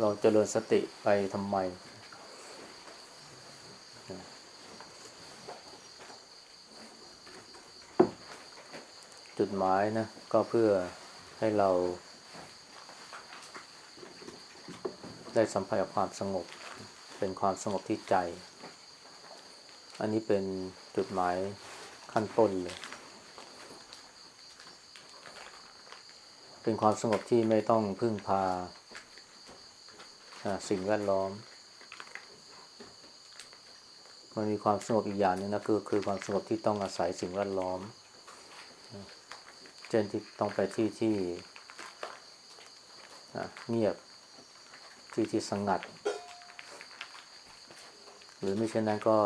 เราจเจริญสติไปทำไม จุดหมายนะ ก็เพื่อให้เรา ได้สัมผัสกับความสงบ เป็นความสงบที่ใจ อันนี้เป็นจุดหมายขั้นต้นเลย เป็นความสงบที่ไม่ต้องพึ่งพา สิ่งแวดล้อม มันมีความสงบอีกอย่างนึงนะคือคือความสงบที่ต้องอาศัยสิ่งแวดล้อมเช่นที่ต้องไปที่ที่เงียบที่ที่สงัด หรือไม่เช่นนั้นก็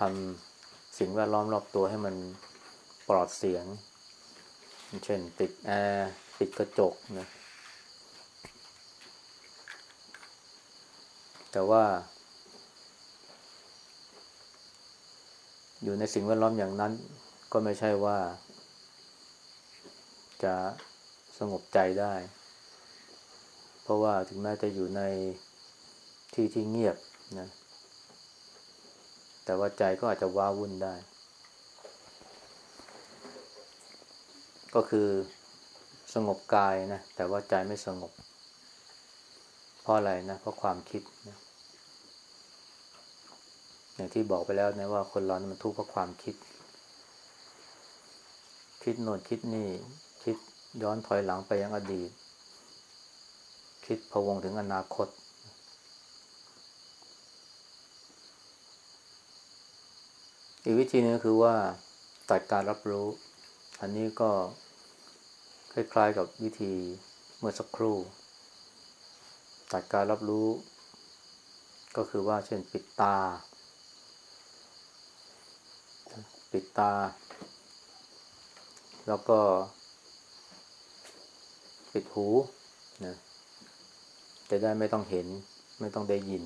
ทำสิ่งแวดล้อมรอบตัวให้มันปลอดเสียง เช่น ติดแอร์ ติดกระจกนะ แต่ว่า อยู่ในสิ่งแวดล้อมอย่างนั้น ก็ไม่ใช่ว่า จะสงบใจได้ เพราะว่าถึงแม้จะอยู่ในที่ที่เงียบนะแต่ว่าใจก็อาจจะว้าวุ่นได้ ก็คือสงบกายนะ แต่ว่าใจไม่สงบ ราะอะไรนะเพราะความคิดนะอย่างที่บอกไปแล้วนะว่าคนเรานมันทุกข์เพราะความคิด คิดโน่นคิดนี่ คิดย้อนถอยหลังไปยังอดีต คิดพวงถึงอนาคต อีกวิธีนึงคือว่าตัดการรับรู้ อันนี้ก็คล้ายๆกับวิธีเมื่อสักครู่ ตัดการรับรู้ ก็คือว่าเช่นปิดตา ปิดตา แล้วก็ ปิดหูนะจะได้ไม่ต้องเห็น ไม่ต้องได้ยิน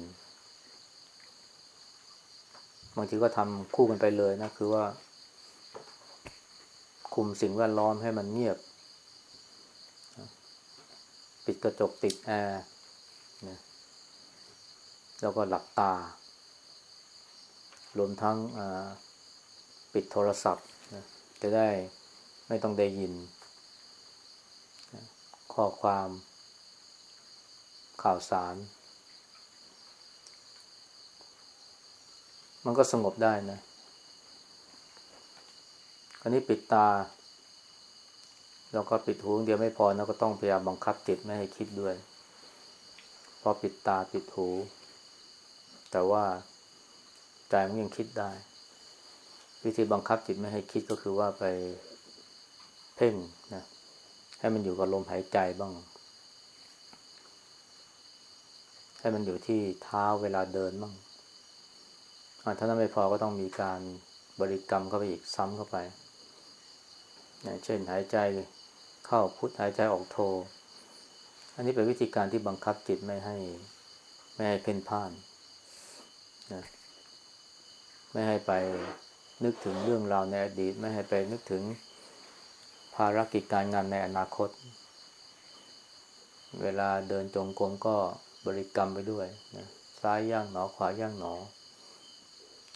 บางทีก็ทำคู่กันไปเลยนะ คือว่า คุมสิ่งแวดล้อมให้มันเงียบ ปิดกระจกติดแอร์ นะแล้วก็หลับตา รวมทั้งปิดโทรศัพท์นะจะได้ไม่ต้องได้ยิน ข้อความข่าวสาร มันก็สงบได้นะอันนี้ปิดตา แล้วก็ปิดหูเดียวไม่พอนะก็ต้องพยายามบังคับจิตไม่ให้คิดด้วย พอปิดตาปิดหู แต่ว่าใจมันยังคิดได้ วิธีบังคับจิตไม่ให้คิดก็คือว่าไปเพ่งนะให้มันอยู่กับลมหายใจบ้าง ให้มันอยู่ที่เท้าเวลาเดินบ้างถ้านั้นไม่พอก็ต้องมีการบริกรรมเข้าไปอีกซ้ำเข้าไปเช่นหายใจเข้าพุทหายใจออกโท อันนี้เป็นวิธีการที่บังคับจิตไม่ให้ ไม่ให้เพ่นพ่านนะไม่ให้ไปนึกถึงเรื่องราวในอดีต ไม่ให้ไปนึกถึงภารกิจการงานในอนาคต เวลาเดินจงกรมก็บริกรรมไปด้วยนะซ้ายย่างหนอขวาย่างหนอ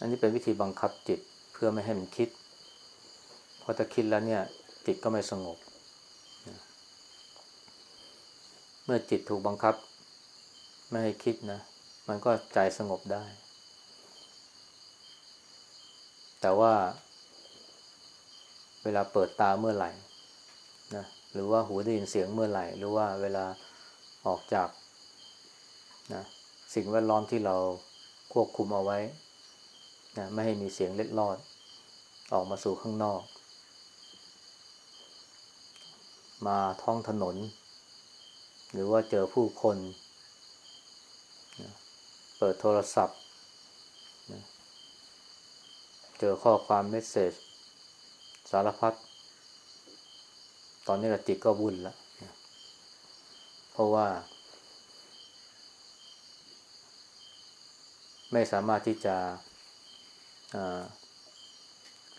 อันนี้เป็นวิธีบังคับจิตเพื่อไม่ให้มันคิดพอจะคิดแล้วเนี่ย จิตก็ไม่สงบ เมื่อจิตถูกบังคับ ไม่ให้คิดนะ มันก็ใจสงบได้ แต่ว่า เวลาเปิดตาเมื่อไหร่นะหรือว่าหูได้ยินเสียงเมื่อไหร่ หรือว่าเวลาออกจากนะสิ่งแวดล้อมที่เราควบคุมเอาไว้นะไม่ให้มีเสียงเล็ดลอด ออกมาสู่ข้างนอก มาท้องถนน หรือว่าเจอผู้คน เปิดโทรศัพท์ เจอข้อความเมสเซจสารพัด ตอนนี้ละจิตก็วุ่นล้วเพราะว่า ไม่สามารถที่จะ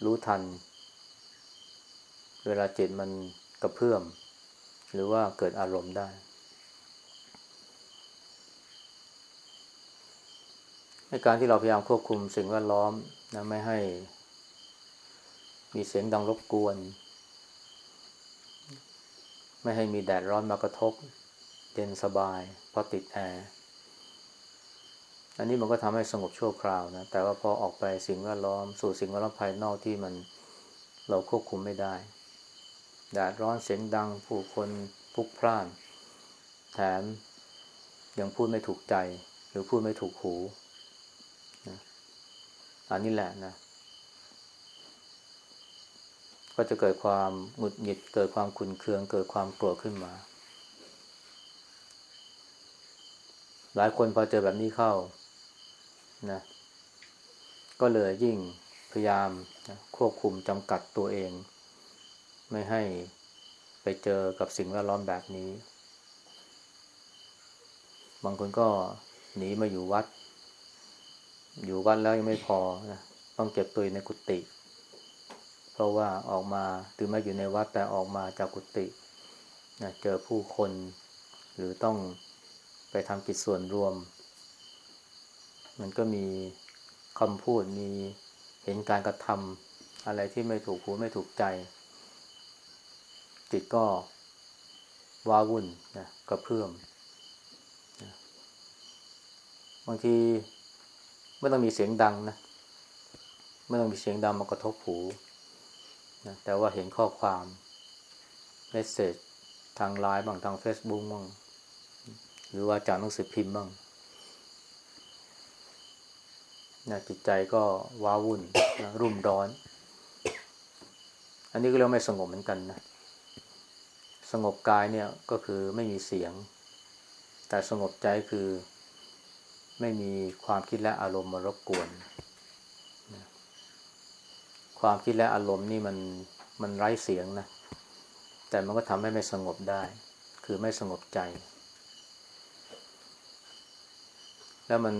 รู้ทัน เวลาจิตมันกระเพื่อม หรือว่าเกิดอารมณ์ได้ ในการที่เราพยายามควบคุมสิ่งแวดล้อมนะไม่ให้ มีเสียงดังรบกวน ไม่ให้มีแดดร้อนมากระทบ เย็นสบายเพราะติดแอร์อันนี้มันก็ทำให้สงบชั่วคราวนะ แต่ว่าพอออกไปสิ่งแวดล้อม สู่สิ่งแวดล้อมภายนอกที่มันเราควบคุมไม่ได้แดดร้อนเสียงดังผู้คนพลุกพล่าน แถมยังพูดไม่ถูกใจ หรือพูดไม่ถูกหู อันนี้แหละนะ ก็จะเกิดความหงุดหงิด เกิดความขุนเคือง เกิดความโกรธขึ้นมา หลายคนพอเจอแบบนี้เข้านะ ก็เลยยิ่งพยายามนะควบคุมจำกัดตัวเอง ไม่ให้ไปเจอกับสิ่งแวดล้อมแบบนี้ บางคนก็หนีมาอยู่วัด อยู่วัดแล้วยังไม่พอนะต้องเก็บตัวในกุฏิเพราะว่าออกมาถึงแม้อยู่ในวัดแต่ออกมาจากกุฏินะเจอผู้คน หรือต้องไปทำกิจส่วนรวม มันก็มีคำพูดมีเห็นการกระทำอะไรที่ไม่ถูกหูไม่ถูกใจ จิตก็ว้าวุ่นนะกระเพื่อมนะบางที ไม่ต้องมีเสียงดังนะไม่ต้องมีเสียงดังมากระทบหูนะแต่ว่าเห็นข้อความเมสเซจทางไลน์บ้างทาง Facebook บ้างหรือว่าจากหนังสือพิมพ์บ้างนะจิตใจก็ว้าวุ่นนะรุ่มร้อน อันนี้ก็เรียกไม่สงบเหมือนกันนะ สงบกายเนี่ยก็คือไม่มีเสียง แต่สงบใจคือ ไม่มีความคิดและอารมณ์มารบกวนนะความคิดและอารมณ์นี่มันมันไร้เสียงนะ แต่มันก็ทำให้ไม่สงบได้ คือไม่สงบใจ แล้วมัน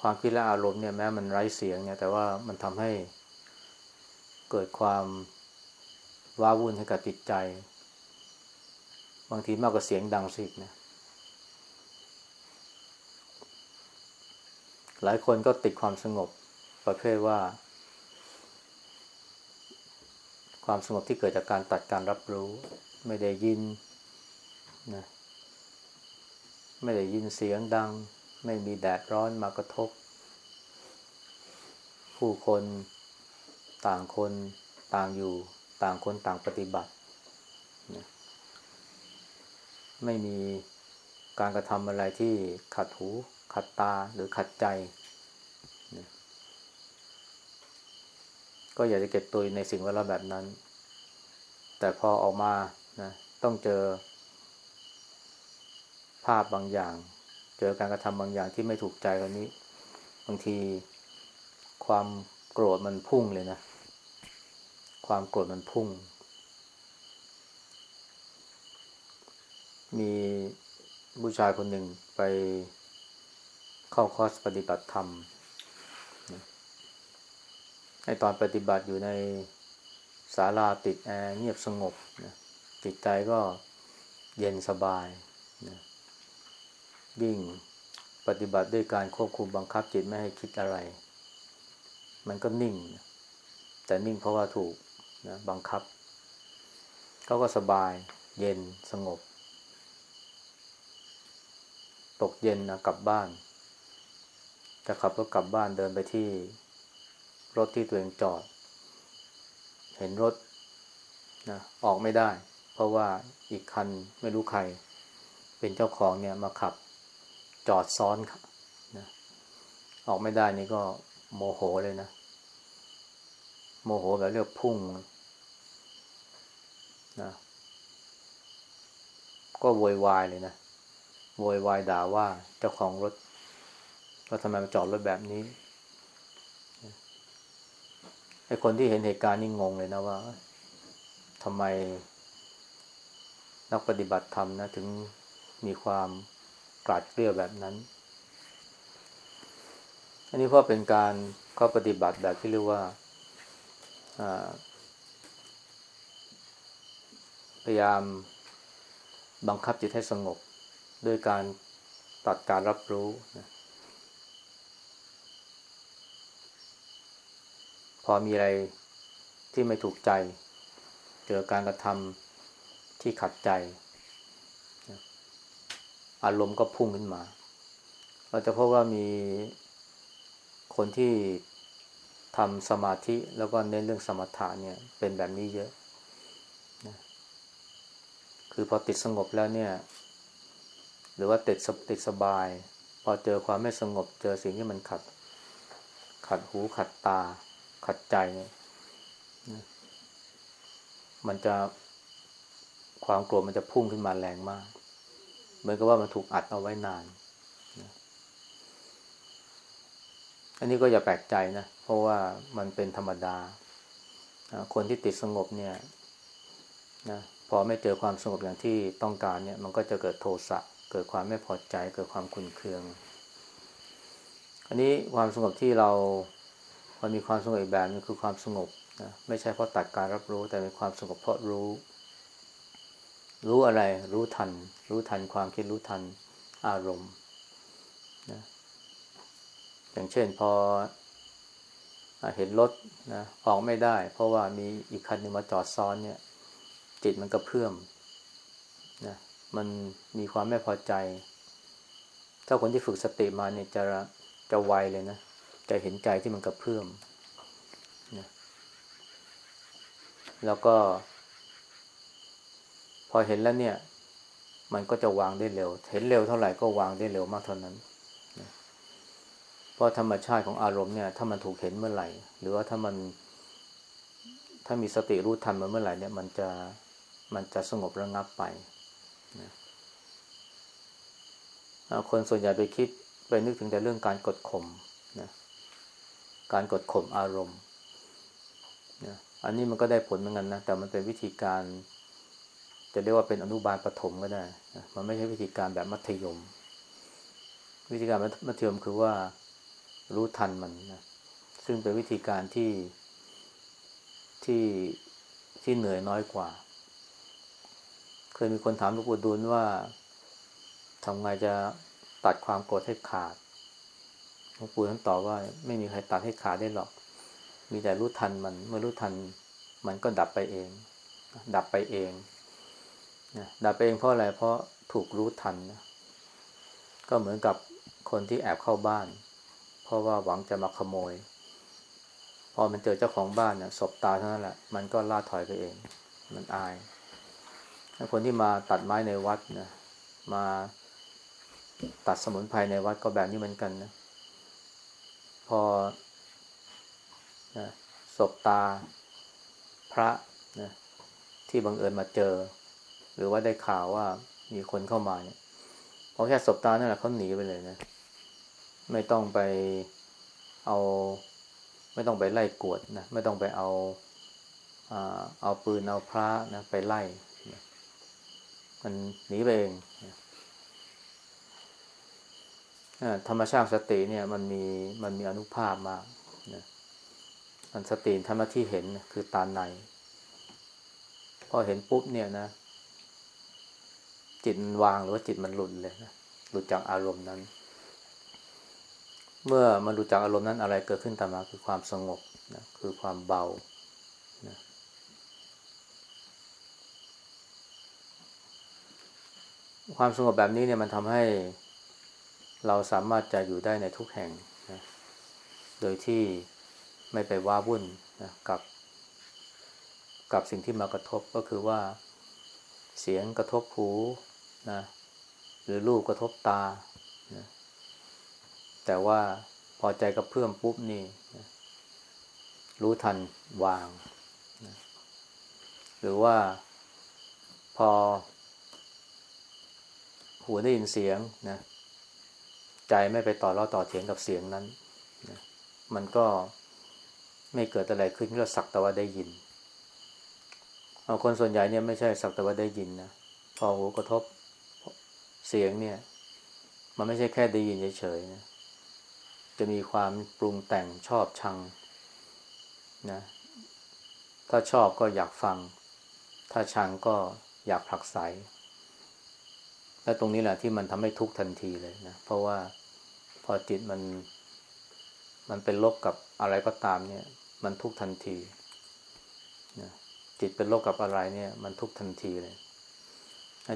ความคิดและอารมณ์เนี่ยแม้มันไร้เสียงเนี่ยแต่ว่ามันทำให้เกิดความว้าวุ่นให้กับจิตใจ บางทีมากกว่าเสียงดังสิกนะ หลายคนก็ติดความสงบประเภทว่า ความสงบที่เกิดจากการตัดการรับรู้ ไม่ได้ยินนะไม่ได้ยินเสียงดัง ไม่มีแดดร้อนมากระทบ ผู้คนต่างคนต่างอยู่ ต่างคนต่างปฏิบัติไม่มีการกระทำอะไรที่ขัดหู ขัดตาหรือขัดใจ ก็อย่าจะเก็บตัวในสิ่งแวดล้อมแบบนั้น แต่พอออกมานะต้องเจอ ภาพบางอย่าง เจอการกระทำบางอย่างที่ไม่ถูกใจเรานี้ บางทีความโกรธมันพุ่งเลยนะ ความโกรธมันพุ่ง มีผู้ชายคนหนึ่งไป เข้าคอร์สปฏิบัติธรรมในตอนปฏิบัติอยู่ในศาลาติดแอร์เงียบสงบนะจิตใจก็เย็นสบายนะยิ่งปฏิบัติด้วยการควบคุมบังคับจิตไม่ให้คิดอะไร มันก็นิ่ง แต่นิ่งเพราะว่าถูกนะบังคับเขาก็สบาย เย็นสงบ ตกเย็นนะกลับบ้าน จะขับรถกลับบ้านเดินไปที่รถที่ตัวเองจอด เห็นรถนะออกไม่ได้ เพราะว่าอีกคันไม่รู้ใคร เป็นเจ้าของเนี่ยมาขับจอดซ้อนนะออกไม่ได้นี่ก็โมโหเลยนะ โมโหแบบเรียกพุ่งนะก็โวยวายเลยนะโวยวายด่าว่าเจ้าของรถ ว่าทำไมมาจอดรถแบบนี้ไอ้คนที่เห็นเหตุการณ์นี่งงเลยนะว่าทำไมนักปฏิบัติธรรมนะ ถึงมีความกราดเกลี้ยวแบบนั้น อันนี้เพราะเป็นการเข้าปฏิบัติแบบที่เรียกว่าพยายามบังคับจิตให้สงบ ด้วยการตัดการรับรู้นะ พอมีอะไรที่ไม่ถูกใจ เจอการกระทำที่ขัดใจ อารมณ์ก็พุ่งขึ้นมา เราจะพบว่ามีคนที่ทำสมาธิแล้วก็เน้นเรื่องสมถะเนี่ยเป็นแบบนี้เยอะนะคือพอติดสงบแล้วเนี่ย หรือว่าติดติดสบาย พอเจอความไม่สงบเจอสิ่งที่มันขัด ขัดหูขัดตา ขัดใจเนี่ยมันจะความโกรธมันจะพุ่งขึ้นมาแรงมาก เหมือนกับว่ามันถูกอัดเอาไว้นานนะอันนี้ก็อย่าแปลกใจนะ เพราะว่ามันเป็นธรรมดา คนที่ติดสงบเนี่ยนะพอไม่เจอความสงบอย่างที่ต้องการเนี่ย มันก็จะเกิดโทสะ เกิดความไม่พอใจ เกิดความขุ่นเคือง อันนี้ความสงบที่เรา มันมีความสงบอีกแบบนึงคือความสงบนะไม่ใช่เพราะตัดการรับรู้แต่เป็นความสงบเพราะรู้ รู้อะไรรู้ทัน รู้ทันความคิดรู้ทันอารมณ์นะอย่างเช่นพอเห็นรถนะออกไม่ได้ เพราะว่ามีอีกคันหนึ่งมาจอดซ้อนเนี่ย จิตมันกระเพื่อมนะมันมีความไม่พอใจ ถ้าคนที่ฝึกสติมาเนี่ยจะจะไวเลยนะ จะเห็นใจที่มันกระเพื่อมนะแล้วก็ พอเห็นแล้วเนี่ย มันก็จะวางได้เร็ว เห็นเร็วเท่าไหร่ก็วางได้เร็วมากเท่านั้นนะเพราะธรรมชาติของอารมณ์เนี่ย ถ้ามันถูกเห็นเมื่อไหร่ หรือว่าถ้ามัน ถ้ามีสติรู้ทันมันเมื่อไหร่เนี่ย มันจะมันจะสงบระงับไปนะคนส่วนใหญ่ไปคิดไปนึกถึงแต่เรื่องการกดข่ม การกดข่มอารมณ์นะอันนี้มันก็ได้ผลเหมือนกันนะ แต่มันเป็นวิธีการ จะเรียกว่าเป็นอนุบาลปฐมก็ได้นะมันไม่ใช่วิธีการแบบมัธยม วิธีการมัธยมคือว่ารู้ทันมันนะซึ่งเป็นวิธีการที่ที่ที่เหนื่อยน้อยกว่า เคยมีคนถามหลวงปู่ดูลว่าทำไงจะตัดความโกรธให้ขาด หลวงปู่ท่านตอบว่า ไม่มีใครตัดให้ขาดได้หรอก มีแต่รู้ทันมัน เมื่อรู้ทัน มันก็ดับไปเอง ดับไปเองนะดับไปเองเพราะอะไร เพราะถูกรู้ทันนะก็เหมือนกับคนที่แอบเข้าบ้าน เพราะว่าหวังจะมาขโมย พอมันเจอเจ้าของบ้านเนี่ยศบตาเท่านั้นแหละ มันก็ล่าถอยไปเอง มันอาย คนที่มาตัดไม้ในวัดนะ มาตัดสมุนไพรในวัดก็แบบนี้เหมือนกันนะ พอนะศบตาพระนะที่บังเอิญมาเจอ หรือว่าได้ข่าวว่ามีคนเข้ามาเนี่ยพอแค่ศบตานั่นแหละเขาหนีไปเลยนะ ไม่ต้องไปเอา ไม่ต้องไปไล่กวดนะไม่ต้องไปเอาเอาปืนเอาพระนะไปไล่ มันหนีไปเอง ธรรมชาติสติเนี่ยมันมีมันมีอนุภาพมากนะมันสติทำหน้าที่เห็นคือตาใน พอเห็นปุ๊บเนี่ยนะ จิตมันวางหรือว่าจิตมันหลุดเลยนะหลุดจากอารมณ์นั้น เมื่อมันหลุดจากอารมณ์นั้นอะไรเกิดขึ้นตามมาคือความสงบนะคือความเบานะความสงบแบบนี้เนี่ยมันทำให้ เราสามารถจะอยู่ได้ในทุกแห่งนะโดยที่ไม่ไปว้าวุ่นนะกับ กับสิ่งที่มากระทบก็คือว่า เสียงกระทบหูนะหรือรูปกระทบตานะแต่ว่าพอใจกับเพื่อมปุ๊บนี่นะรู้ทันวางนะหรือว่าพอหูได้ยินเสียงนะ ใจไม่ไปต่อล้อต่อเถียงกับเสียงนั้นนะมันก็ไม่เกิดอะไรขึ้นก็สักแต่ว่าได้ยินเอาคนส่วนใหญ่เนี่ยไม่ใช่สักแต่ว่าได้ยินนะพอหูกระทบเสียงเนี่ย มันไม่ใช่แค่ได้ยินเฉยๆนะจะมีความปรุงแต่งชอบชังนะถ้าชอบก็อยากฟัง ถ้าชังก็อยากผลักไส และตรงนี้แหละที่มันทำให้ทุกข์ทันทีเลยนะ เพราะว่าพอจิตมัน มันเป็นลบกับอะไรก็ตามเนี่ย มันทุกทันทีนะจิตเป็นโรคกับอะไรเนี่ย มันทุกทันทีเลย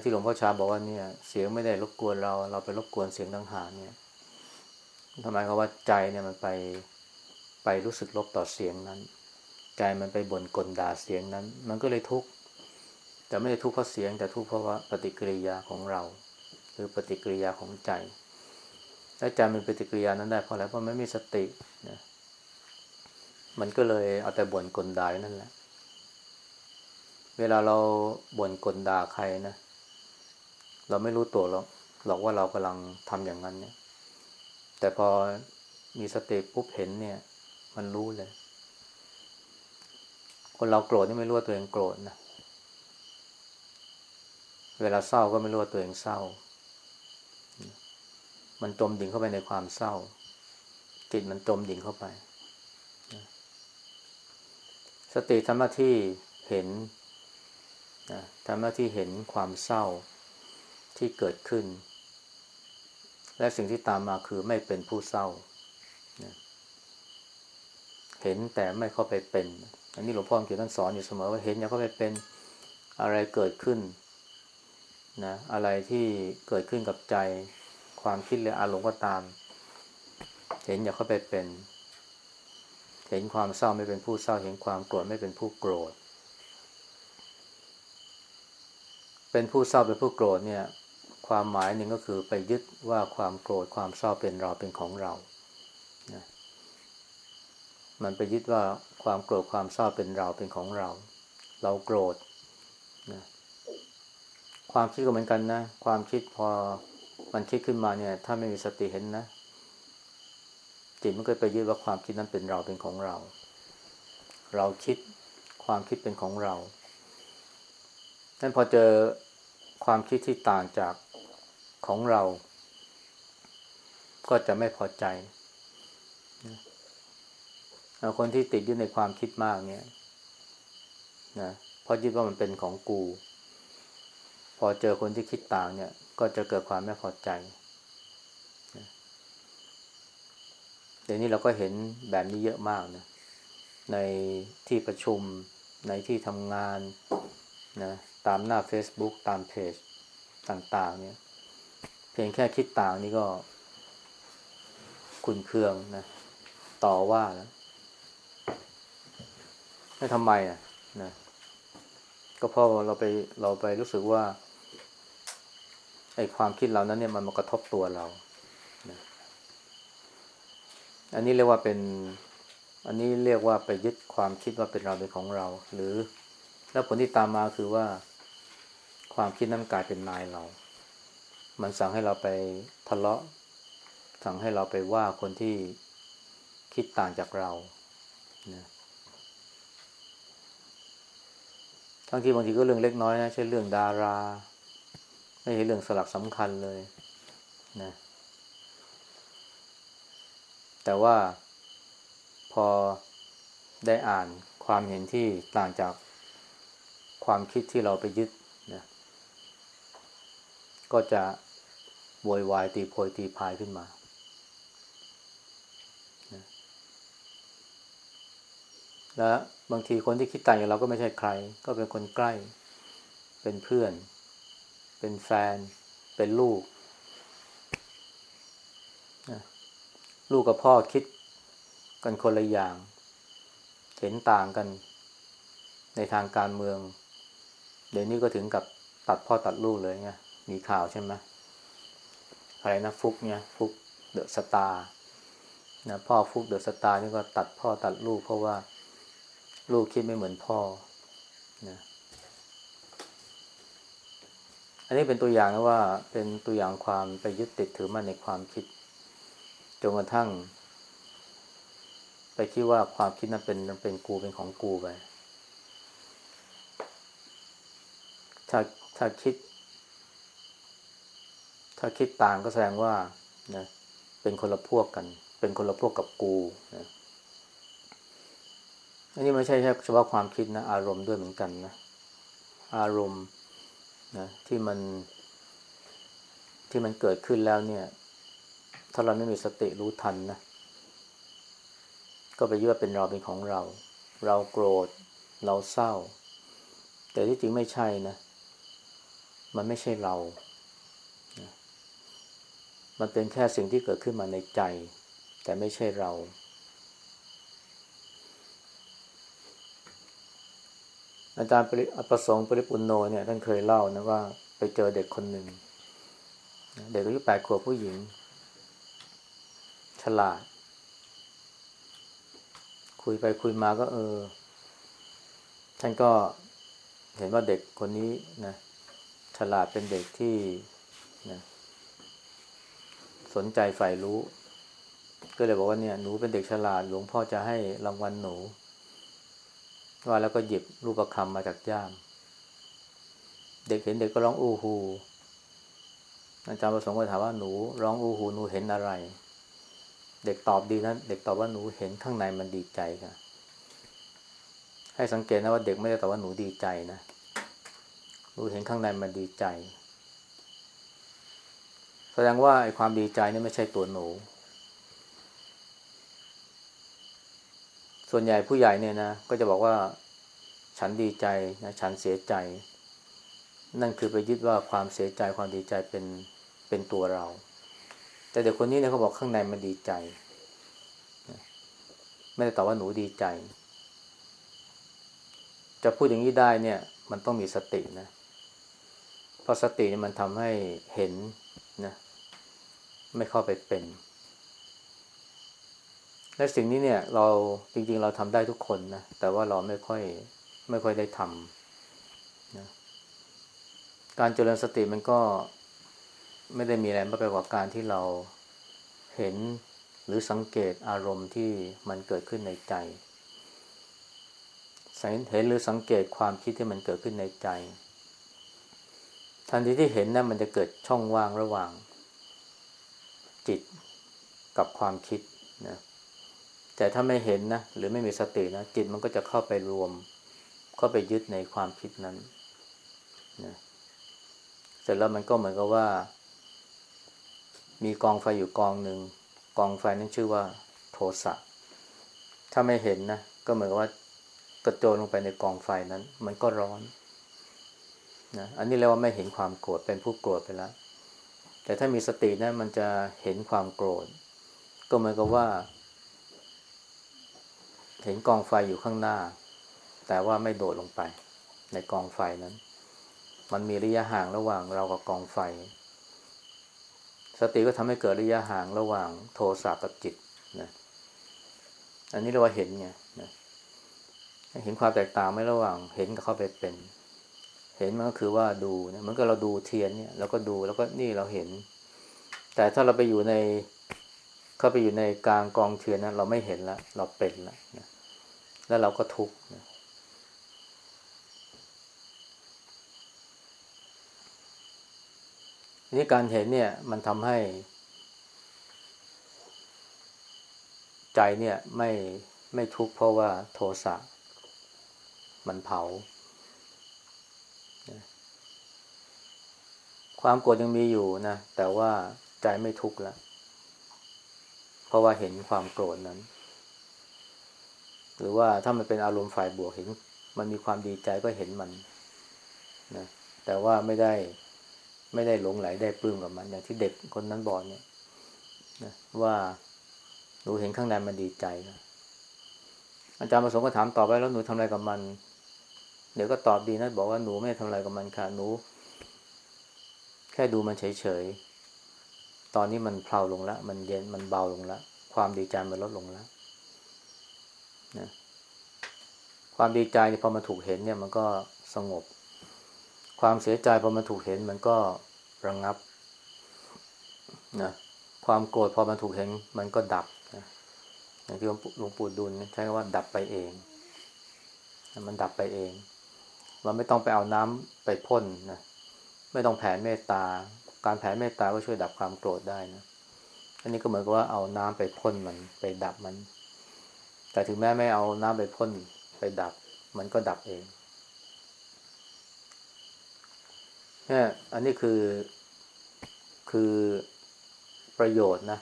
ที่หลวงพ่อชาบอกว่าเนี่ย เสียงไม่ได้รบกวนเรา เราไปรบกวนเสียงต่างหากเนี่ยทำไมเขาว่าใจเนี่ยมันไปไปรู้สึกลบต่อเสียงนั้น ใจมันไปบ่นกลด่าเสียงนั้น มันก็เลยทุกข์ แต่ไม่ได้ทุกข์เพราะเสียง แต่ทุกข์เพราะว่าปฏิกิริยาของเรา หรือปฏิกิริยาของใจและใจมันปฏิกิริยานั้นได้เพราะอะไรเพราะไม่มีสตินะมันก็เลยเอาแต่บ่นกลด่านั่นแหละ เวลาเราบ่นกลด่าใครนะ เราไม่รู้ตัวหรอกหรอกว่าเรากำลังทำอย่างนั้นเนี่ย แต่พอมีสติปุ๊บเห็นเนี่ย มันรู้เลย คนเราโกรธนี่ไม่รู้ว่าตัวเองโกรธนะ เวลาเศร้าก็ไม่รู้ว่าตัวเองเศร้า มันจมดิ่งเข้าไปในความเศร้า จิตมันจมดิ่งเข้าไป สติทำหน้าที่เห็นนะทำหน้าที่เห็นความเศร้าที่เกิดขึ้น และสิ่งที่ตามมาคือไม่เป็นผู้เศร้า เห็นแต่ไม่เข้าไปเป็น อันนี้หลวงพ่อเขียนท่านสอนอยู่เสมอว่าเห็นอย่าเข้าไปเป็นอะไรเกิดขึ้น นะอะไรที่เกิดขึ้นกับใจ ความคิดหรืออารมณ์ก็ตาม เห็นอย่าเข้าไปเป็น เห็นความเศร้าไม่เป็นผู้เศร้า เห็นความโกรธไม่เป็นผู้โกรธ เป็นผู้เศร้าเป็นผู้โกรธเนี่ย ความหมายหนึ่งก็คือไปยึดว่าความโกรธความเศร้าเป็นเราเป็นของเรานะมันไปยึดว่าความโกรธความเศร้าเป็นเราเป็นของเรา เราโกรธ ความคิดก็เหมือนกันนะ ความคิดพอมันคิดขึ้นมาเนี่ย ถ้าไม่มีสติเห็นนะ จิตมันก็ไปยึดว่าความคิดนั้นเป็นเราเป็นของเรา เราคิดความคิดเป็นของเรานั้นพอเจอความคิดที่ต่างจากของเรา ก็จะไม่พอใจคนที่ติดยึดในความคิดมากเนี่ยนะเพราะยึดว่ามันเป็นของกู พอเจอคนที่คิดต่างเนี่ย ก็จะเกิดความไม่พอใจเดี๋ยวนี้เราก็เห็นแบบนี้เยอะมากนะในที่ประชุมในที่ทำงานนะตามหน้า Facebook ตามเพจต่างๆ เนี่ย เพียงแค่คิดต่างนี่ก็ คุณเคืองนะต่อว่าแล้วทำไมอะนะก็เพราะเราไปเราไปรู้สึกว่า อ้ความคิดเรานั้นเนี่ยมันมากระทบตัวเรานะอันนี้เรียกว่าเป็น อันนี้เรียกว่าไปยึดความคิดว่าเป็นเราเป็นของเรา หรือแล้วผลที่ตามมาคือว่า ความคิดนั้นกลายเป็นนายเรา มันสั่งให้เราไปทะเลาะ สั่งให้เราไปว่าคนที่คิดต่างจากเรานะทั้งที่บางทีก็เรื่องเล็กน้อยนะเช่นเรื่องดารา ไม่ใช่เรื่องสลักสำคัญเลยนะ แต่ว่าพอได้อ่านความเห็นที่ต่างจากความคิดที่เราไปยึดนะก็จะโวยวายตีโพยตีพายขึ้นมานะและบางทีคนที่คิดต่างอย่างเราก็ไม่ใช่ใคร ก็เป็นคนใกล้ เป็นเพื่อน เป็นแฟน เป็นลูกนะลูกกับพ่อคิดกันคนละอย่าง เห็นต่างกันในทางการเมือง เดี๋ยวนี้ก็ถึงกับตัดพ่อตัดลูกเลยไงมีข่าวใช่ไหมอะไรนะฟุกเนี่ยฟุกเดอะสตาร์นะพ่อฟุกเดอะสตาร์นี่ก็ตัดพ่อตัดลูก เพราะว่าลูกคิดไม่เหมือนพ่อนะ อันนี้เป็นตัวอย่างนะว่าเป็นตัวอย่างความไปยึดติดถือมั่นในความคิดจนกระทั่ง ไปคิดว่าความคิดนั้นเป็นเป็นกูเป็นของกูไปถ้าถ้าคิด ถ้าคิดต่างก็แสดงว่านะเป็นคนละพวกกัน เป็นคนละพวกกับกูนะอันนี้ไม่ใช่แค่เฉพาะความคิดนะ อารมณ์ด้วยเหมือนกันนะ อารมณ์ นะที่มัน ที่มันเกิดขึ้นแล้วเนี่ย ถ้าเราไม่มีสติรู้ทันนะ ก็ไปยึดว่าเป็นเราเป็นของเรา เราโกรธ เราเศร้า แต่ที่จริงไม่ใช่นะ มันไม่ใช่เรา มันเป็นแค่สิ่งที่เกิดขึ้นมาในใจ แต่ไม่ใช่เรา อาจารย์ประสงค์ปริปุนโนเนี่ยท่านเคยเล่านะว่าไปเจอเด็กคนหนึ่ง เด็กอายุแปดขวบผู้หญิง ฉลาด คุยไปคุยมาก็เออ ท่านก็เห็นว่าเด็กคนนี้นะฉลาดเป็นเด็กที่นะสนใจใฝ่รู้ ก็เลยบอกว่าเนี่ยหนูเป็นเด็กฉลาดหลวงพ่อจะให้รางวัลหนู ว่าแล้วก็หยิบรูปคำมาจากย่าม เด็กเห็นเด็กก็ร้องอู้ฮูอาจารย์ประสงค์ก็ถามว่าหนูร้องอู้ฮูหนูเห็นอะไร เด็กตอบดีนะเด็กตอบว่าหนูเห็นข้างในมันดีใจค่ะ ให้สังเกตนะว่าเด็กไม่ได้ตอบว่าหนูดีใจนะหนูเห็นข้างในมันดีใจ แสดงว่าไอ้ความดีใจนี่ไม่ใช่ตัวหนู ส่วนใหญ่ผู้ใหญ่เนี่ยนะก็จะบอกว่าฉันดีใจนะฉันเสียใจ นั่นคือไปยึดว่าความเสียใจความดีใจเป็นเป็นตัวเรา แต่เด็กคนนี้เนี่ยเขาบอกข้างในมันดีใจ ไม่ได้ตอบว่าหนูดีใจ จะพูดอย่างนี้ได้เนี่ย มันต้องมีสตินะเพราะสติเนี่ยมันทำให้เห็นนะไม่เข้าไปเป็น และสิ่งนี้เนี่ยเราจริง ๆ เราทำได้ทุกคนนะแต่ว่าเราไม่ค่อยไม่ค่อยได้ทำนะการเจริญสติมันก็ไม่ได้มีอะไรมากไปกว่าการที่เราเห็นหรือสังเกตอารมณ์ที่มันเกิดขึ้นในใจเห็นหรือสังเกตความคิดที่มันเกิดขึ้นในใจ ทันทีที่เห็นนะั่นมันจะเกิดช่องว่างระหว่างจิตกับความคิดนะ แต่ถ้าไม่เห็นนะหรือไม่มีสตินะจิตมันก็จะเข้าไปรวม เข้าไปยึดในความคิดนั้นนะเสร็จแล้วมันก็เหมือนกับว่า มีกองไฟอยู่กองหนึ่งกองไฟนั้นชื่อว่า โทสะถ้าไม่เห็นนะก็เหมือนกับว่ากระโจนลงไปในกองไฟนั้น มันก็ร้อนนะอันนี้เรียกว่าไม่เห็นความโกรธเป็นผู้โกรธไปแล้วแต่ถ้ามีสตินะมันจะเห็นความโกรธ ก็เหมือนกับว่า เห็นกองไฟอยู่ข้างหน้า แต่ว่าไม่โดดลงไป ในกองไฟนั้น มันมีระยะห่างระหว่างเรากับกองไฟ สติก็ทำให้เกิดระยะห่างระหว่างโทสะกับจิตนะอันนี้เราว่าเห็นไงนะเห็นความแตกต่างไม่ระหว่างเห็นกับเข้าไปเป็น เห็นมันก็คือว่าดูเนี่ยมือนกับเราดูเทียนเนี่ยเราก็ดูแล้วก็นี่เราเห็น แต่ถ้าเราไปอยู่ใน เข้าไปอยู่ในกลางกองเทียนนั้นเราไม่เห็นแล้วเราเป็นแล้วนะแล้วเราก็ทุกข์นะนี่การเห็นเนี่ยมันทำให้ ใจเนี่ยไม่ไม่ทุกข์เพราะว่าโทสะมันเผา ความโกรธยังมีอยู่นะ แต่ว่าใจไม่ทุกข์แล้ว เพราะว่าเห็นความโกรธนั้น หรือว่าถ้ามันเป็นอารมณ์ฝ่ายบวกเห็น มันมีความดีใจก็เห็นมันนะแต่ว่าไม่ได้ไม่ได้หลงไหลได้ปลื้มกับมัน อย่างที่เด็กคนนั้นบอกเนี่ยนะว่าหนูเห็นข้างในมันดีใจนะอาจารย์ประสงค์ก็ถามต่อไปแล้วหนูทำอะไรกับมัน เดี๋ยวก็ตอบดีนะบอกว่าหนูไม่ทำอะไรกับมันค่ะหนู แค่ดูมันเฉยๆ ตอนนี้มันเพลาลงแล้ว มันเย็นมันเบาลงแล้วความดีใจมันลดลงแล้วนะความดีใจพอมันถูกเห็นเนี่ยมันก็สงบ ความเสียใจพอมันถูกเห็นมันก็ระงงับนะความโกรธพอมันถูกเห็นมันก็ดับนะอย่างที่หลวงปู่ดุลใช้คำว่าดับไปเอง มันดับไปเอง เราไม่ต้องไปเอาน้ำไปพ่นนะไม่ต้องแผ่เมตตา การแผ่เมตตาก็ช่วยดับความโกรธได้นะอันนี้ก็เหมือนกับว่าเอาน้ำไปพ่นมันไปดับมัน แต่ถึงแม้ไม่เอาน้ำไปพ่นไปดับ มันก็ดับเองเนี่ยอันนี้คือคือประโยชน์นะ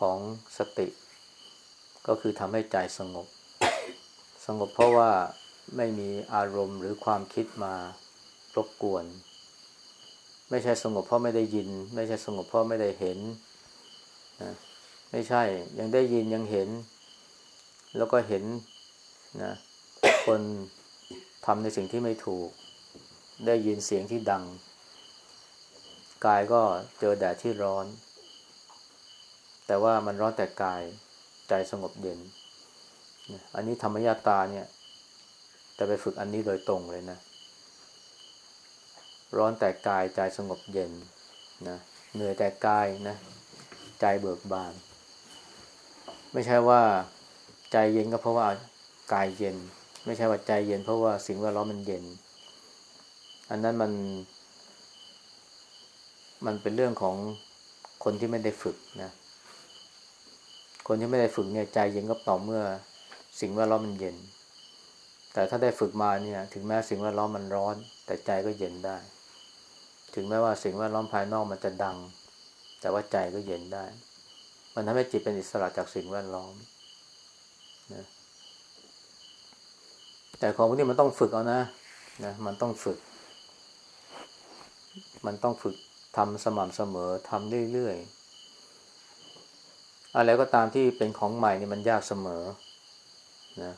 ของสติ ก็คือทำให้ใจสงบ สงบเพราะว่าไม่มีอารมณ์หรือความคิดมารบกวน ไม่ใช่สงบเพราะไม่ได้ยิน ไม่ใช่สงบเพราะไม่ได้เห็นนะไม่ใช่ยังได้ยินยังเห็น แล้วก็เห็นนะคนทำในสิ่งที่ไม่ถูก ได้ยินเสียงที่ดัง กายก็เจอแดดที่ร้อน แต่ว่ามันร้อนแต่กายใจสงบเย็น อันนี้ธรรมยาตาเนี่ย จะไปฝึกอันนี้โดยตรงเลยนะ ร้อนแต่กายใจสงบเย็นนะเหนื่อยแต่กายนะใจเบิกบาน ไม่ใช่ว่าใจเย็นก็เพราะว่ากายเย็น ไม่ใช่ว่าใจเย็น เพราะว่าสิ่งแวดล้อมมันเย็น อันนั้นมัน มันเป็นเรื่องของคนที่ไม่ได้ฝึกนะ คนที่ไม่ได้ฝึกเนี่ยใจเย็นก็ต่อเมื่อสิ่งแวดล้อมมันเย็น แต่ถ้าได้ฝึกมาเนี่ย ถึงแม้สิ่งแวดล้อมมันร้อน แต่ใจก็เย็นได้ ถึงแม้ว่าสิ่งแวดล้อมภายนอกมันจะดัง แต่ว่าใจก็เย็นได้ มันทำให้จิตเป็นอิสระจากสิ่งแวดล้อมนะแต่ของพวกนี้มันต้องฝึกเอานะนะมันต้องฝึก มันต้องฝึกทำสม่ำเสมอทำเรื่อยๆอะไรก็ตามที่เป็นของใหม่นี่มันยากเสมอนะ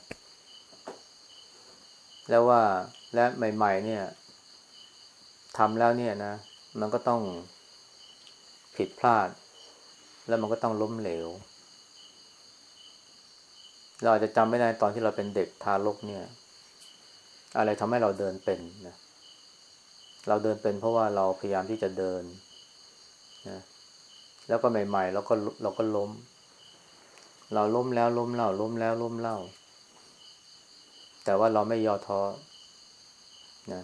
แล้วว่าและใหม่ ๆ เนี่ย ทำแล้วเนี่ยนะ มันก็ต้องผิดพลาด แล้วมันก็ต้องล้มเหลว เราอาจจะจำไม่ได้ตอนที่เราเป็นเด็กทารกเนี่ย อะไรทำให้เราเดินเป็นนะเราเดินเป็นเพราะว่าเราพยายามที่จะเดินนะแล้วก็ใหม่ๆเราก็เราก็ล้ม เราล้มแล้วล้มเล่าล้มแล้วล้มเล่า แต่ว่าเราไม่ยอท้อนะ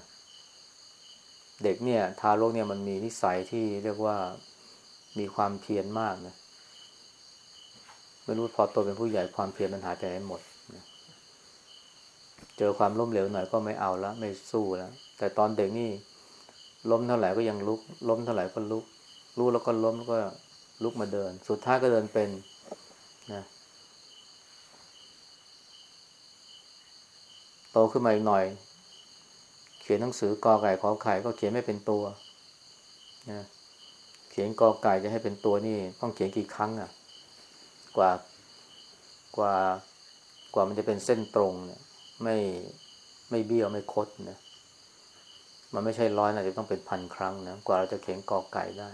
เด็กเนี่ย ทารกเนี่ยมันมีนิสัยที่เรียกว่ามีความเพียรมากนะไม่รู้พอโตเป็นผู้ใหญ่ความเพียรมันหายไปไหนหมดนะเจอความล้มเหลวหน่อยก็ไม่เอาล้วไม่สู้แล้วแต่ตอนเด็กนี่ล้มเท่าไหร่ก็ยังลุก ล้มเท่าไหร่ก็ลุกลุกแล้วก็ล้มแล้วก็ลุกมาเดิน สุดท้ายก็เดินเป็นนะโตขึ้นมาอีกหน่อย ขียนหนังสือกอไก่ขอไข่ก็เขียนไม่เป็นตัวนะเขียนกอไก่จะให้เป็นตัวนี่ต้องเขียนกี่ครั้งอะ กว่ากว่ากว่ามันจะเป็นเส้นตรงเนี่ยไม่ไม่เบี้ยวไม่คดนะมันไม่ใช่ร้อยนะจะต้องเป็นพันครั้งนะกว่าเราจะเขียนกอไก่ได้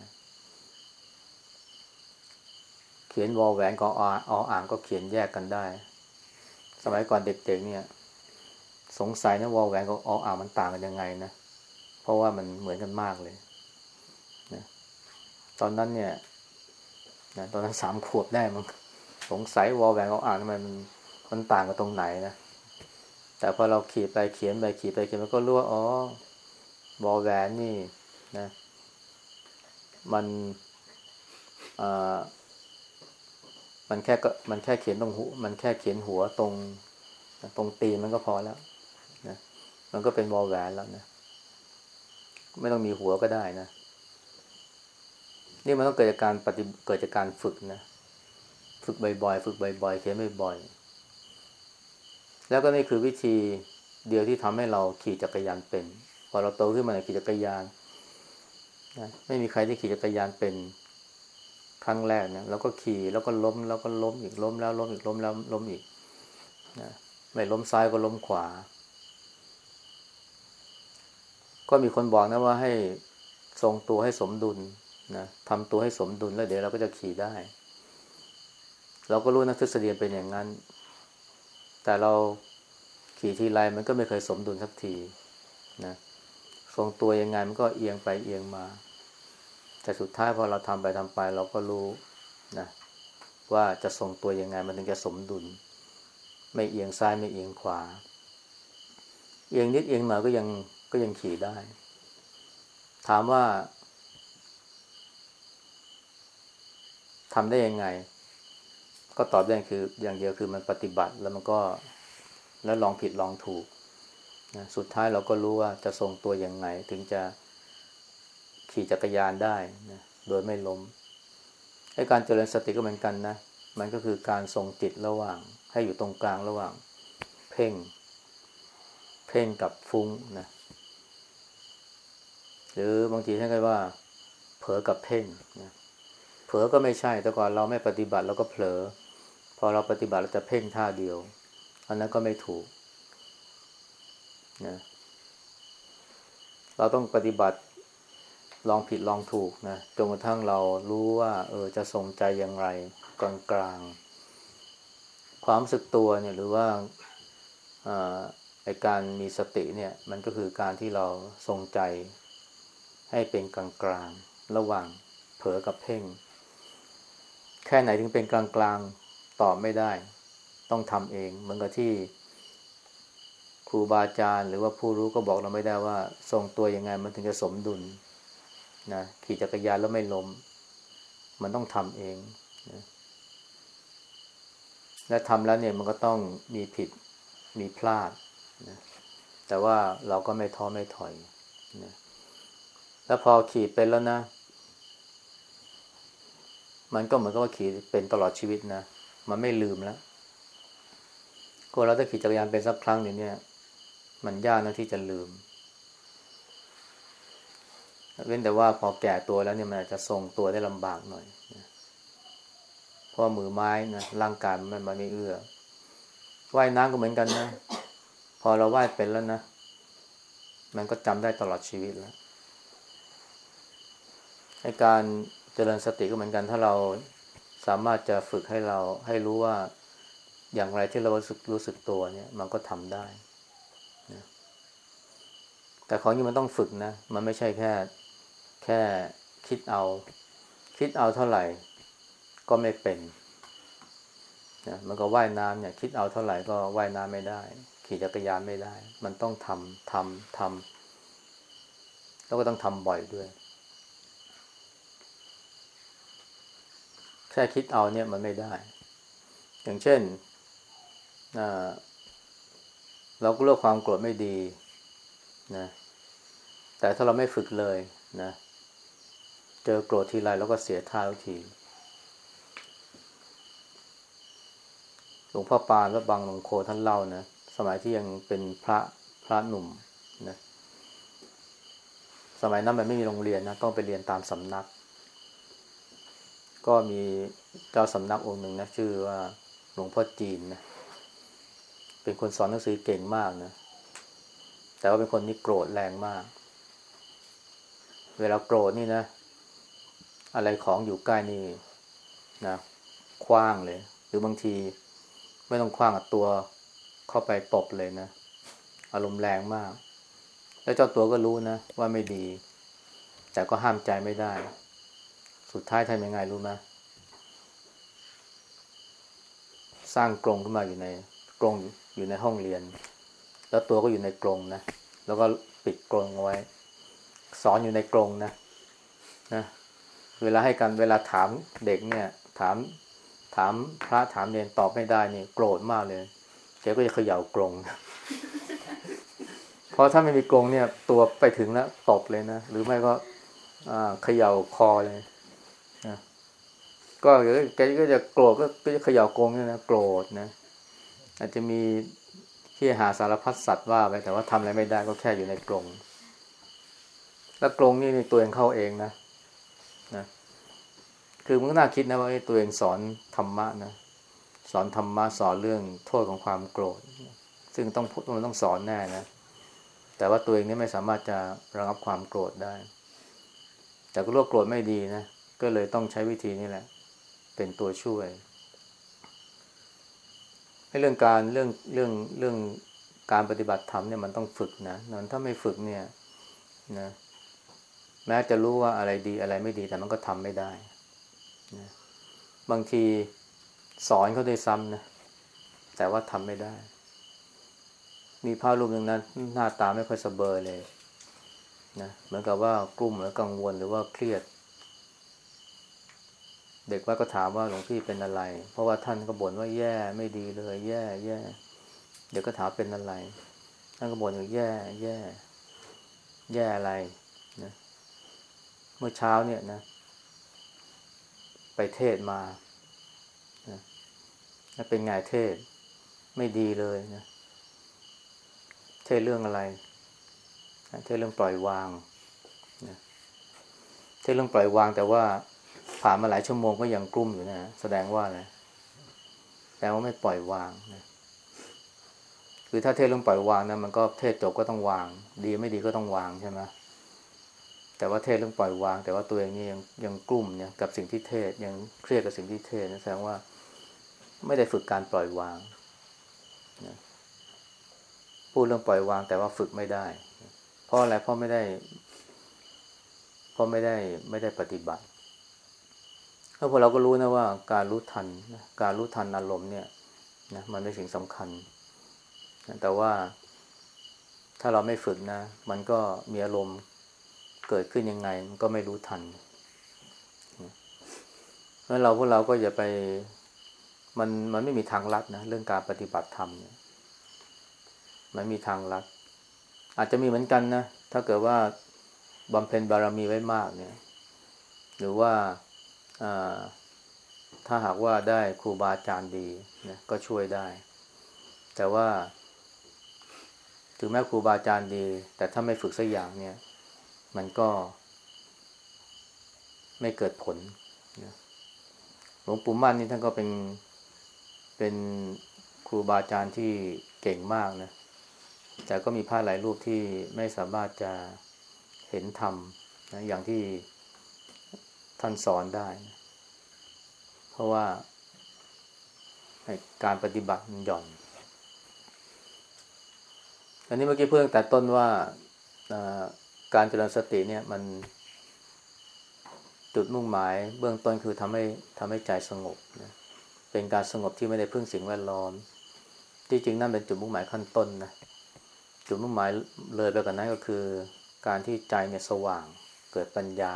เขียนวอลแหวนกอออ่างก็เขียนแยกกันได้ สมัยก่อนเด็กๆเนี่ย สงสัยนะวอลแหวนกับออ่างมันต่างกันยังไงนะ เพราะว่ามันเหมือนกันมากเลยนะตอนนั้นเนี่ยนะตอนนั้นสามขวบได้มันสงสัยวอลแหวนกับอ่างมันมันต่างกันตรงไหนนะแต่พอเราขีดไปเขียนไปขีดไปเขียนมันก็รู้ว่าอ๋อวอลแหวนนี่นะ มันอ่ามันแค่ก็มันแค่เขียนตรงหู มันแค่เขียนหัวตรงตรงตีมันก็พอแล้ว มันก็เป็นวอลแวนแล้วนะ ไม่ต้องมีหัวก็ได้นะ นี่มันต้องเกิดจากการปฏิเกิดจากการฝึกนะ ฝึกบ่อยๆ ฝึกบ่อยๆ เขียนบ่อยๆ แล้วก็นี่คือวิธีเดียวที่ทำให้เราขี่จักรยานเป็น พอเราโตขึ้นมาขี่จักรยานนะไม่มีใครที่ขี่จักรยานเป็นครั้งแรกนะแล้วก็ขี่แล้วก็ล้มแล้วก็ล้มอีกล้มแล้วล้มอีกล้มแล้วล้มอีกนะไม่ล้มซ้ายก็ล้มขวา ก็มีคนบอกนะว่าให้ทรงตัวให้สมดุลนะทำตัวให้สมดุลแล้วเดี๋ยวเราก็จะขี่ได้ เราก็รู้นะทฤษฎีเป็นอย่างนั้น แต่เราขี่ทีไรมันก็ไม่เคยสมดุลสักทีนะทรงตัวยังไงมันก็เอียงไปเอียงมา แต่สุดท้ายพอเราทำไปทำไป เราก็รู้นะว่าจะทรงตัวยังไงมันถึงจะสมดุล ไม่เอียงซ้ายไม่เอียงขวา เอียงนิดเอียงหน่อยก็ยัง ก็ยังขี่ได้ ถามว่าทำได้ยังไง ก็ตอบได้คืออย่างเดียวคือมันปฏิบัติแล้วมันก็แล้วลองผิดลองถูกนะสุดท้ายเราก็รู้ว่าจะทรงตัวยังไง ถึงจะขี่จักรยานได้นะโดยไม่ล้มไอ้การเจริญสติก็เหมือนกันนะ มันก็คือการทรงจิตระหว่าง ให้อยู่ตรงกลางระหว่าง เพ่ง เพ่งกับฟุ้งนะ หรือบางทีท่านก็ว่า เผลอกับเพ่งนะเผลอก็ไม่ใช่แต่ก่อนเราไม่ปฏิบัติเราก็เผลอ พอเราปฏิบัติเราจะเพ่งท่าเดียว อันนั้นก็ไม่ถูกนะเราต้องปฏิบัติลองผิดลองถูกนะจนกระทั่งเรารู้ว่า เออจะทรงใจอย่างไรกลางกลางความสึกตัวเนี่ยหรือว่าไอการมีสติเนี่ย มันก็คือการที่เราทรงใจ ให้เป็นกลางกลางระหว่างเผลอกับเพ่ง แค่ไหนถึงเป็นกลางกลางตอบไม่ได้ ต้องทำเองเหมือนกับที่ครูบาอาจารย์หรือว่าผู้รู้ก็บอกเราไม่ได้ว่าทรงตัวยังไงมันถึงจะสมดุลนะขี่จักรยานแล้วไม่ล้ม มันต้องทำเองนะและทำแล้วเนี่ยมันก็ต้องมีผิดมีพลาดนะแต่ว่าเราก็ไม่ท้อไม่ถอยนะ แล้วพอขี่เป็นแล้วนะ มันก็เหมือนกับว่าขี่เป็นตลอดชีวิตนะ มันไม่ลืมแล้วก็เราได้ขี่จักรยานเป็นสักครั้งหนึ่งเนี่ย มันยากนะที่จะลืม เว้นแต่ว่าพอแก่ตัวแล้วเนี่ยมันอาจจะทรงตัวได้ลำบากหน่อยเพราะมือไม้นะร่างกายมันมันไม่เอื้อว่ายน้ำก็เหมือนกันนะ พอเราว่ายเป็นแล้วนะ มันก็จำได้ตลอดชีวิตแล้ว การเจริญสติก็เหมือนกัน ถ้าเราสามารถจะฝึกให้เราให้รู้ว่าอย่างไรที่เรารู้สึกรู้สึกตัวเนี่ย มันก็ทำได้แต่ของนี้มันต้องฝึกนะ มันไม่ใช่แค่ แค่คิดเอา คิดเอาเท่าไหร่ ก็ไม่เป็นนะมันก็ว่ายน้ำเนี่ย คิดเอาเท่าไหร่ก็ว่ายน้ำไม่ได้ ขี่จักรยานไม่ได้ มันต้องทำทำทำแล้วก็ต้องทำบ่อยด้วย ค่คิดเอาเนี่ยมันไม่ได้ อย่างเช่นเราก็เลือกความโกรธไม่ดีนะแต่ถ้าเราไม่ฝึกเลยนะเจอโกรธทีไรแล้วก็เสียท่าทุกทีหลวงพ่อปานและบางหลวงโคท่านเล่านะสมัยที่ยังเป็นพระพระหนุ่มนะสมัยนั้นมันไม่มีโรงเรียนนะต้องไปเรียนตามสำนัก ก็มีเจ้าสำนักองค์หนึ่งนะชื่อว่าหลวงพ่อจีนนะเป็นคนสอนหนังสือเก่งมากนะแต่ว่าเป็นคนนี้โกรธแรงมาก เวลาโกรธนี่นะ อะไรของอยู่ใกล้นี่นะคว้างเลย หรือบางทีไม่ต้องคว้างตัวเข้าไปตบเลยนะอารมณ์แรงมาก แล้วเจ้าตัวก็รู้นะว่าไม่ดี แต่ก็ห้ามใจไม่ได้ สุดท้ายทำยังไงรู้ไหมสร้างกรงขึ้นมาอยู่ในกรงอยู่ในห้องเรียน แล้วตัวก็อยู่ในกรงนะ แล้วก็ปิดกรงเอาไว้ สอนอยู่ในกรงนะนะ เวลาให้กันเวลาถามเด็กเนี่ย ถามถามพระถามเรียนตอบไม่ได้เนี่ยโกรธมากเลยแกก็จะเขย่ากรงเพราะถ้าไม่มีกรงเนี่ย ตัวไปถึงแล้วตบเลยนะ หรือไม่ก็เขย่าคอเลย ก็แกก็จะโกรธก็จะขย่ากงเนี่ยนะโกรธนะ อาจจะมีที่หาสารพัดสัตว์ว่าไปแต่ว่าทำอะไรไม่ได้ก็แค่อยู่ในกรงแล้วกรงนี่นี่ตัวเองเข้าเองนะนะ คือมันก็น่าคิดนะว่าตัวเองสอนธรรมะนะสอนธรรมะสอนเรื่องโทษของความโกรธ ซึ่งต้องพูดมันต้องสอนแน่นะแต่ว่าตัวเองนี่ไม่สามารถจะระงับความโกรธได้ แต่ก็รู้โกรธไม่ดีนะก็เลยต้องใช้วิธีนี้แหละ เป็นตัวช่วยเรื่องการเรื่องเรื่องเรื่องการปฏิบัติธรรมเนี่ยมันต้องฝึกนะนันถ้าไม่ฝึกเนี่ยนะแม้จะรู้ว่าอะไรดีอะไรไม่ดีแต่มันก็ทำไม่ได้นะบางทีสอนเขาด้วยซ้ำนะแต่ว่าทำไม่ได้ มีพระรูปหนึ่งนะหน้าตาไม่ค่อยสเบอร์เลยนะเหมือนกับว่ากลุ้มหรือกังวลหรือว่าเครียด เด็กวัดก็ถามว่าหลวงพี่เป็นอะไร เพราะว่าท่านก็บ่นว่าแย่ไม่ดีเลย แย่แย่เด็กก็ถามเป็นอะไร ท่านก็บ่นว่าแย่แย่แย่อะไรนะเมื่อเช้าเนี่ยนะ ไปเทศมานะแล้วเป็นไงเทศไม่ดีเลยนะเทศเรื่องอะไรเทศเรื่องปล่อยวางนะเทศเรื่องปล่อยวางแต่ว่า ผ่านมาหลายชั่วโมงก็ยังกลุ้มอยู่นะแสดงว่าอะไรแปลว่าไม่ปล่อยวางนะคือถ้าเทศเรื่องปล่อยวางนะมันก็เทศจบก็ต้องวาง ดีไม่ดีก็ต้องวางใช่ไหมแต่ว่าเทศเรื่องปล่อยวาง แต่ว่าตัวเองนี่ยังยังกลุ้มเนี่ยกับสิ่งที่เทศยังเครียดกับสิ่งที่เทศนะแสดงว่า ไม่ได้ฝึกการปล่อยวางนะพูดเรื่องปล่อยวาง แต่ว่าฝึกไม่ได้ เพราะอะไรเพราะไม่ได้ เพราะไม่ได้ไม่ได้ปฏิบัติ ถ้าพวกเราก็รู้นะว่าการรู้ทันการรู้ทันอารมณ์เนี่ยนะมันเป็นสิ่งสำคัญนะแต่ว่าถ้าเราไม่ฝึกนะ มันก็มีอารมณ์เกิดขึ้นยังไง มันก็ไม่รู้ทันเพราะเราพวกเราก็อย่าไปมันมันไม่มีทางลัดนะเรื่องการปฏิบัติธรรมเนี่ยมันมีทางลัด อาจจะมีเหมือนกันนะ ถ้าเกิดว่าบำเพ็ญบารมีไว้มากเนี่ย หรือว่า ถ้าหากว่าได้ครูบาอาจารย์ดีนะก็ช่วยได้ แต่ว่า ถึงแม้ครูบาอาจารย์ดี แต่ถ้าไม่ฝึกสักอย่างเนี่ย มันก็ ไม่เกิดผลหลวงปู่มั่นนี่ท่านก็เป็นเป็นครูบาอาจารย์ที่เก่งมากนะ แต่ก็มีพระหลายรูปที่ไม่สามารถจะเห็นธรรมนะอย่างที่ ท่านสอนได้ เพราะว่าการปฏิบัติมันหย่อน อันนี้เมื่อกี้เพิ่งแต่ต้นว่าการเจริญสติเนี่ยมันจุดมุ่งหมาย เบื้องต้นคือทำให้ทำให้ใจสงบนะเป็นการสงบที่ไม่ได้พึ่งสิ่งแวดล้อม ที่จริงนั่นเป็นจุดมุ่งหมายขั้นต้นนะจุดมุ่งหมายเลยไปกว่านั้นก็คือ การที่ใจเนี่ยสว่างเกิดปัญญา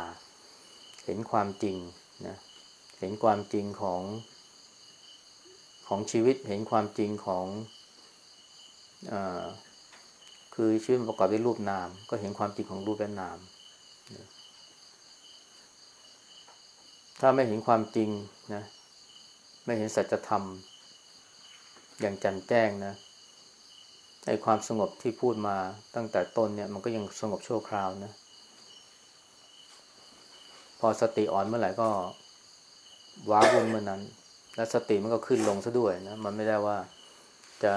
ห็นความจริงนะเห็นความจริงของของชีวิตเห็นความจริงของอคือชีวิตประกอบด้วยรูปนาม ก็เห็นความจริงของรูปและนาม ถ้าไม่เห็นความจริงนะไม่เห็นสัจธรรม อย่างแจ่มแจ้งนะไอ้ความสงบที่พูดมาตั้งแต่ต้นเนี่ย มันก็ยังสงบชั่วคราวนะ พอสติอ่อนเมื่อไหร่ก็ว้าวุ่นเมื่อนั้น และสติมันก็ขึ้นลงซะด้วยนะ มันไม่ได้ว่าจะ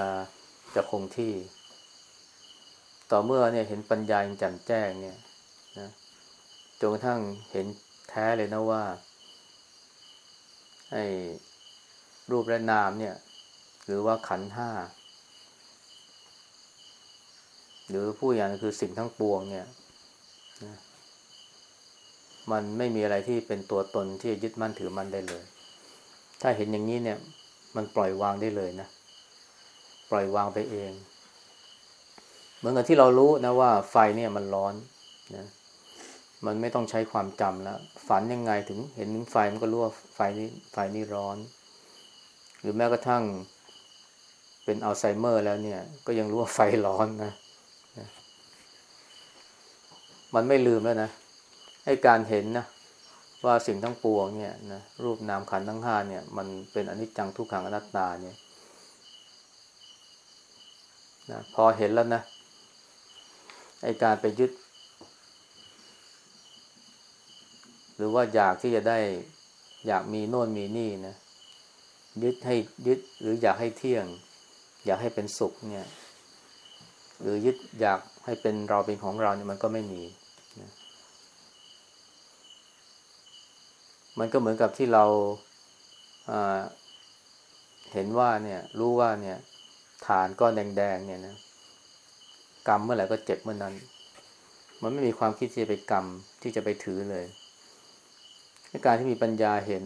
จะคงที่ ต่อเมื่อเนี่ยเห็นปัญญาแจ่มแจ้งเนี่ยนะจนกระทั่งเห็นแท้เลยนะว่าไอ้รูปและนามเนี่ย หรือว่าขันห้า หรือผู้อย่างคือสิ่งทั้งปวงเนี่ยนะ มันไม่มีอะไรที่เป็นตัวตนที่ยึดมั่นถือมั่นได้เลย ถ้าเห็นอย่างนี้เนี่ย มันปล่อยวางได้เลยนะ ปล่อยวางไปเอง เหมือนกับที่เรารู้นะว่าไฟเนี่ยมันร้อนนะมันไม่ต้องใช้ความจำแล้วฝันยังไงถึงเห็นไฟมันก็รู้ว่าไฟนี้ไฟนี้ร้อน หรือแม้กระทั่งเป็นอัลไซเมอร์แล้วเนี่ย ก็ยังรู้ว่าไฟร้อนนะ มันไม่ลืมแล้วนะ ให้การเห็นนะว่าสิ่งทั้งปวงเนี่ยนะรูปนามขันทั้งห้าเนี่ย มันเป็นอนิจจังทุกขังอนัตตาเนี่ยนะพอเห็นแล้วนะไอการไปยึด หรือว่าอยากที่จะได้ อยากมีโน่นมีนี่นะยึดให้ยึดหรืออยากให้เที่ยง อยากให้เป็นสุขเนี่ย หรือยึดอยากให้เป็นเราเป็นของเราเนี่ยมันก็ไม่มี มันก็เหมือนกับที่เราเห็นว่าเนี่ย รู้ว่าเนี่ยฐานก้อนแดงๆเนี่ยนะกรรมเมื่อไหร่ก็เจ็บเมื่อนั้น มันไม่มีความคิดที่จะไปกรรมที่จะไปถือเลยการที่มีปัญญาเห็น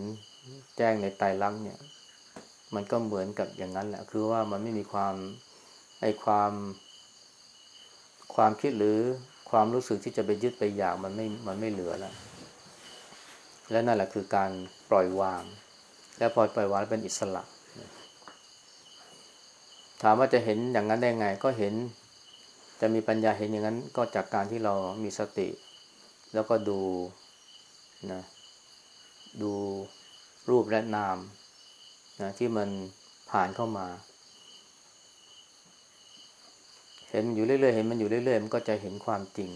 แจ้งในไตรลักษณ์เนี่ย มันก็เหมือนกับอย่างนั้นแหละ คือว่ามันไม่มีความไอความ ความคิดหรือความรู้สึกที่จะไปยึดไปอยากมันไม่มันไม่เหลือแล้ว และนั่นแหละคือการปล่อยวาง และพอปล่อยวางเป็นอิสระ ถามว่าจะเห็นอย่างนั้นได้ไง ก็เห็น จะมีปัญญาเห็นอย่างนั้น ก็จากการที่เรามีสติ แล้วก็ดูนะดูรูปและนามนะที่มันผ่านเข้ามา เห็นอยู่เรื่อยๆ เห็นมันอยู่เรื่อยๆ มันก็จะเห็นความจริง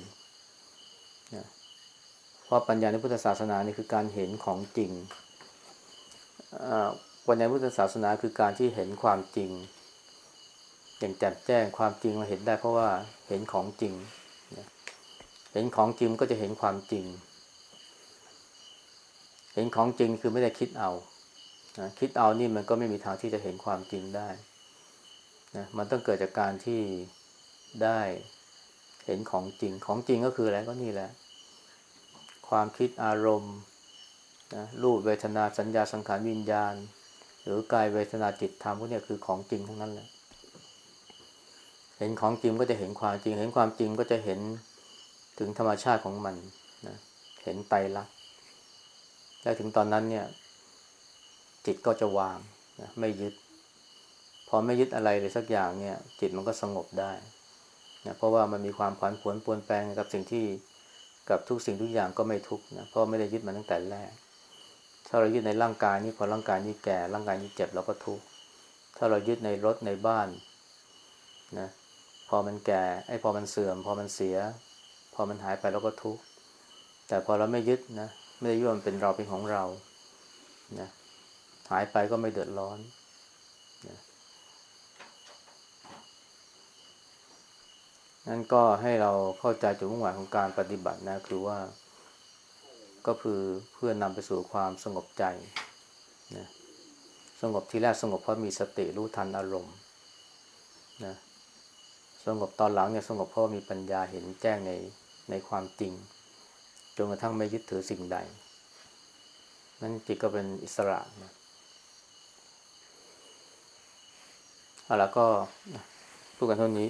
เพราะปัญญาในพุทธศาสนานี่คือการเห็นของจริงปัญญาพุทธศาสนาคือการที่เห็นความจริง อย่างแจ่มแจ้งความจริงเราเห็นได้เพราะว่าเห็นของจริง เห็นของจริงก็จะเห็นความจริง เห็นของจริงคือไม่ได้คิดเอา คิดเอานี่มันก็ไม่มีทางที่จะเห็นความจริงได้นะมันต้องเกิดจากการที่ได้เห็นของจริง ของจริงก็คืออะไรก็นี่แหละ ความคิดอารมณ์นะรูปเวทนาสัญญาสังขารวิญญาณ หรือกายเวทนาจิตธรรมพวกเนี้คือของจริงทั้งนั้นแหละเห็นของจริงก็จะเห็นความจริง เห็นความจริงก็จะเห็นถึงธรรมชาติของมันนะเห็นไตรลักษณ์และถึงตอนนั้นเนี่ย จิตก็จะวางนะไม่ยึด พอไม่ยึดอะไรเลยสักอย่างเนี่ย จิตมันก็สงบได้นะเพราะว่ามันมีความผันผวนปวนแปลงกับสิ่งที่ กับทุกสิ่งทุกอย่างก็ไม่ทุกนะเพราะไม่ได้ยึดมันตั้งแต่แรก ถ้าเรายึดในร่างกายนี้พอร่างกายนี้แก่ร่างกายนี้เจ็บเราก็ทุกข์ถ้าเรายึดในรถในบ้านนะพอมันแก่ไอ้พอมันเสื่อม พอมันเสีย พอมันหายไปเราก็ทุกข์แต่พอเราไม่ยึดนะไม่ได้ยึดมันเป็นเราเป็นของเรานะหายไปก็ไม่เดือดร้อนนะ นั่นก็ให้เราเข้าใจจุดมุ่งหมายของการปฏิบัตินะ คือว่า ก็คือเพื่อนำไปสู่ความสงบใจนะสงบที่แรกสงบเพราะมีสติรู้ทันอารมณ์นะสงบตอนหลังเนี่ยสงบเพราะมีปัญญาเห็นแจ้งในในความจริงจนกระทั่งไม่ยึดถือสิ่งใด นั่นจิตก็เป็นอิสระนะเอาละก็พูดกันเท่านี้